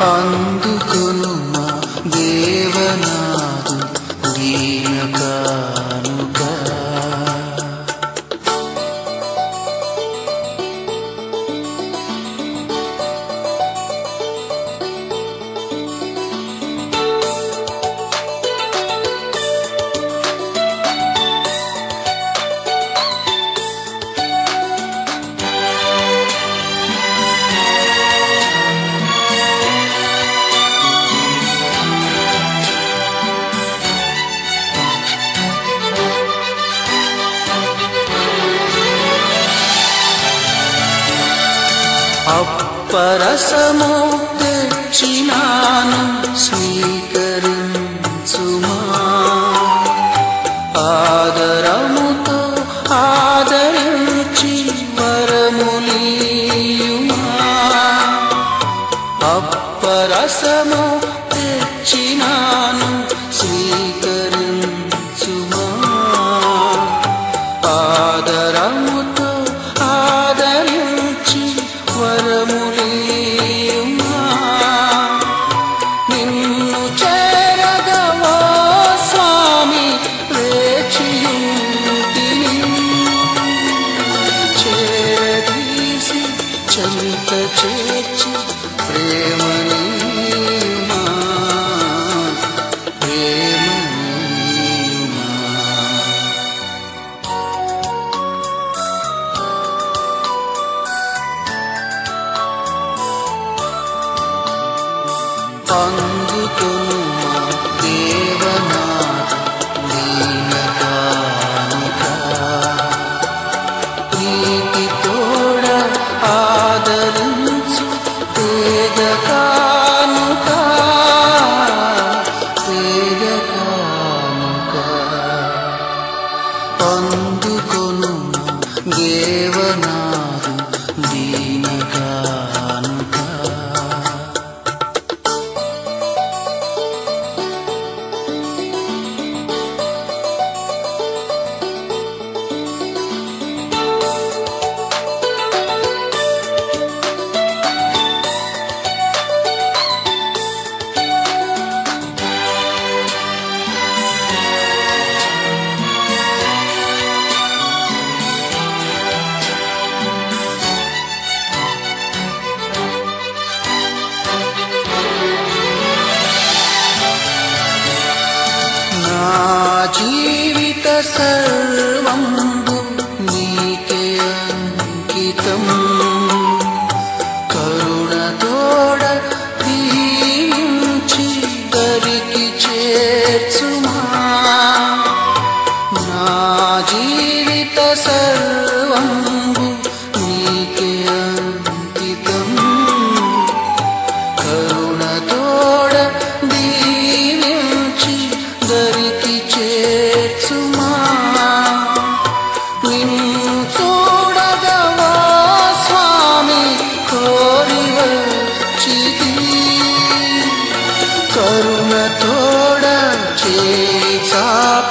అందుకును దేవ अप्परसमुक्त चिन् सुमा सुमादरमुत् आदरचि परमुलियुहा अप्परसम चलितचेच प्रेमणी मा प्रेमणी मा ताङ्गुकुलु అందుకొను దేవనా? circle stop.